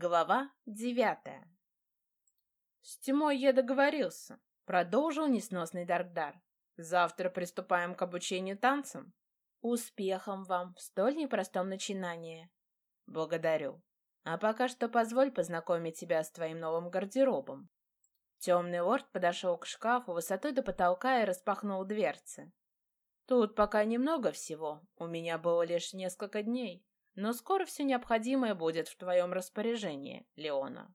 Глава девятая. «С тьмой я договорился», — продолжил несносный Даркдар. «Завтра приступаем к обучению танцам». «Успехом вам в столь непростом начинании». «Благодарю. А пока что позволь познакомить тебя с твоим новым гардеробом». Темный лорд подошел к шкафу высотой до потолка и распахнул дверцы. «Тут пока немного всего. У меня было лишь несколько дней. Но скоро все необходимое будет в твоем распоряжении, Леона.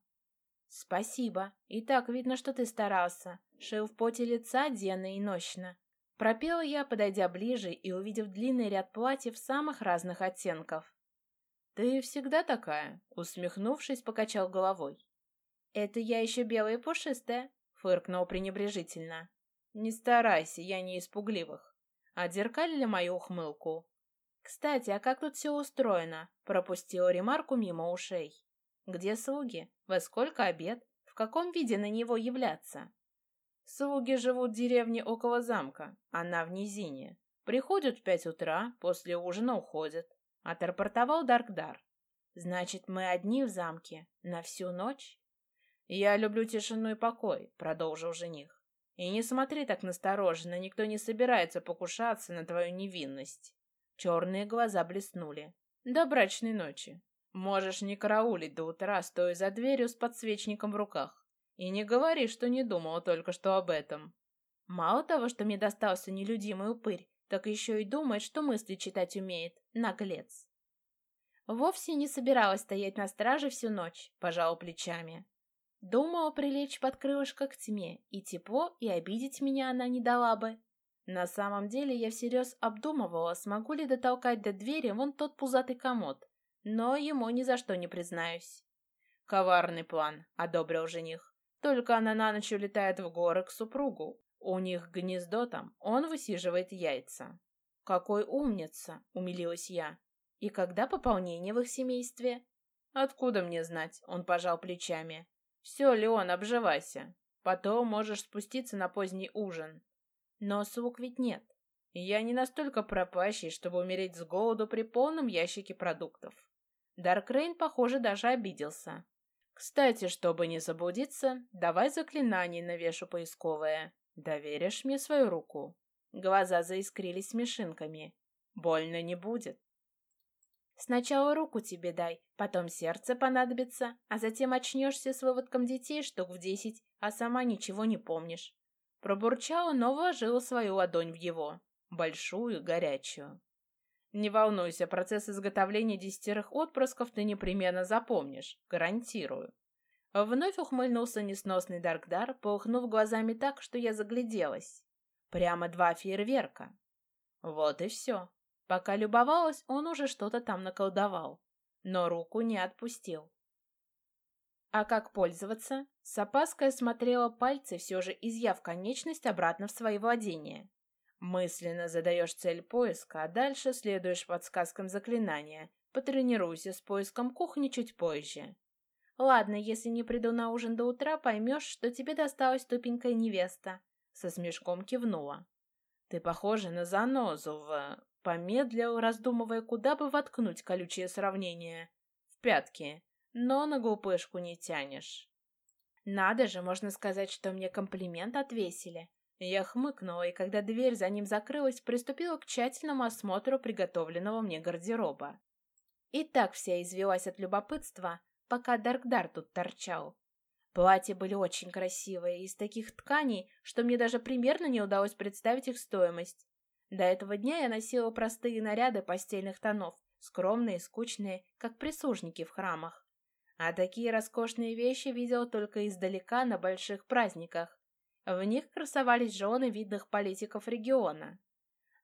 Спасибо. И так видно, что ты старался. Шил в поте лица денно и нощно. Пропела я, подойдя ближе и увидев длинный ряд платьев самых разных оттенков. «Ты всегда такая?» — усмехнувшись, покачал головой. «Это я еще белая и пушистая», — фыркнул пренебрежительно. «Не старайся, я не испугливых. Отзеркалили мою ухмылку. «Кстати, а как тут все устроено?» — пропустила ремарку мимо ушей. «Где слуги? Во сколько обед? В каком виде на него являться?» «Слуги живут в деревне около замка, она в низине. Приходят в пять утра, после ужина уходят», — отрапортовал Даркдар. «Значит, мы одни в замке? На всю ночь?» «Я люблю тишину и покой», — продолжил жених. «И не смотри так настороженно, никто не собирается покушаться на твою невинность». Черные глаза блеснули. «До брачной ночи. Можешь не караулить до утра, стоя за дверью с подсвечником в руках. И не говори, что не думала только что об этом». Мало того, что мне достался нелюдимый упырь, так еще и думает, что мысли читать умеет. Наглец. Вовсе не собиралась стоять на страже всю ночь, пожал плечами. Думала прилечь под крылышко к тьме, и тепло, и обидеть меня она не дала бы. На самом деле я всерьез обдумывала, смогу ли дотолкать до двери вон тот пузатый комод, но ему ни за что не признаюсь. «Коварный план», — одобрил жених. «Только она на ночь улетает в горы к супругу. У них гнездо там, он высиживает яйца». «Какой умница!» — умилилась я. «И когда пополнение в их семействе?» «Откуда мне знать?» — он пожал плечами. «Все, Леон, обживайся. Потом можешь спуститься на поздний ужин. Но слуг ведь нет. Я не настолько пропащий, чтобы умереть с голоду при полном ящике продуктов. Даркрейн, похоже, даже обиделся. Кстати, чтобы не заблудиться, давай заклинание навешу поисковое. Доверишь мне свою руку? Глаза заискрились смешинками. Больно не будет. Сначала руку тебе дай, потом сердце понадобится, а затем очнешься с выводком детей штук в десять, а сама ничего не помнишь. Пробурчала, но вложила свою ладонь в его, большую, горячую. Не волнуйся, процесс изготовления десятерых отпрысков ты непременно запомнишь, гарантирую. Вновь ухмыльнулся несносный Даркдар, полыхнув глазами так, что я загляделась. Прямо два фейерверка. Вот и все. Пока любовалась, он уже что-то там наколдовал, но руку не отпустил. А как пользоваться? С опаской осмотрела пальцы, все же изъяв конечность обратно в свои владения. Мысленно задаешь цель поиска, а дальше следуешь подсказкам заклинания. Потренируйся с поиском кухни чуть позже. Ладно, если не приду на ужин до утра, поймешь, что тебе досталась тупенькая невеста. Со смешком кивнула. Ты похожа на занозу в... Помедлил, раздумывая, куда бы воткнуть колючее сравнение. В пятки но на глупышку не тянешь. Надо же, можно сказать, что мне комплимент отвесили. Я хмыкнула, и когда дверь за ним закрылась, приступила к тщательному осмотру приготовленного мне гардероба. И так вся извелась от любопытства, пока Даркдар тут торчал. Платья были очень красивые, из таких тканей, что мне даже примерно не удалось представить их стоимость. До этого дня я носила простые наряды постельных тонов, скромные, скучные, как прислужники в храмах. А такие роскошные вещи видел только издалека на больших праздниках. В них красовались жены видных политиков региона.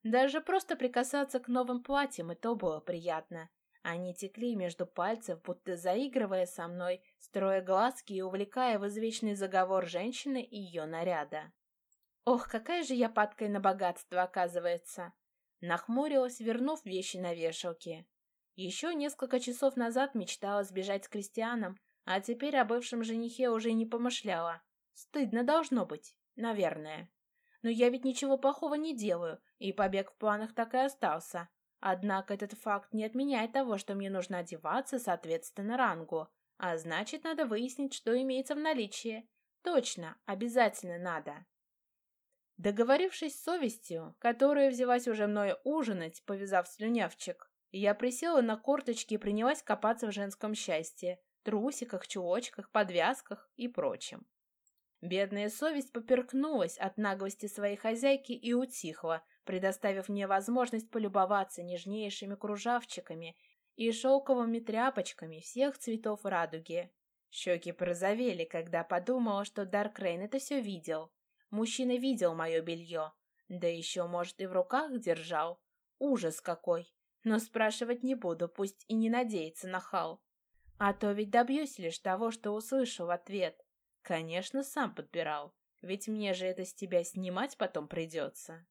Даже просто прикасаться к новым платьям и то было приятно. Они текли между пальцев, будто заигрывая со мной, строя глазки и увлекая в извечный заговор женщины и ее наряда. Ох, какая же я падкая на богатство, оказывается! Нахмурилась, вернув вещи на вешалке. Еще несколько часов назад мечтала сбежать с Кристианом, а теперь о бывшем женихе уже не помышляла. Стыдно должно быть, наверное. Но я ведь ничего плохого не делаю, и побег в планах так и остался. Однако этот факт не отменяет того, что мне нужно одеваться соответственно рангу, А значит, надо выяснить, что имеется в наличии. Точно, обязательно надо. Договорившись с совестью, которая взялась уже мною ужинать, повязав слюнявчик, я присела на корточки и принялась копаться в женском счастье, трусиках, чулочках, подвязках и прочем. Бедная совесть поперкнулась от наглости своей хозяйки и утихла, предоставив мне возможность полюбоваться нежнейшими кружавчиками и шелковыми тряпочками всех цветов радуги. Щеки порозовели, когда подумала, что Даркрейн это все видел. Мужчина видел мое белье, да еще, может, и в руках держал. Ужас какой! Но спрашивать не буду, пусть и не надеется на хал. А то ведь добьюсь лишь того, что услышу в ответ. Конечно, сам подбирал, ведь мне же это с тебя снимать потом придется.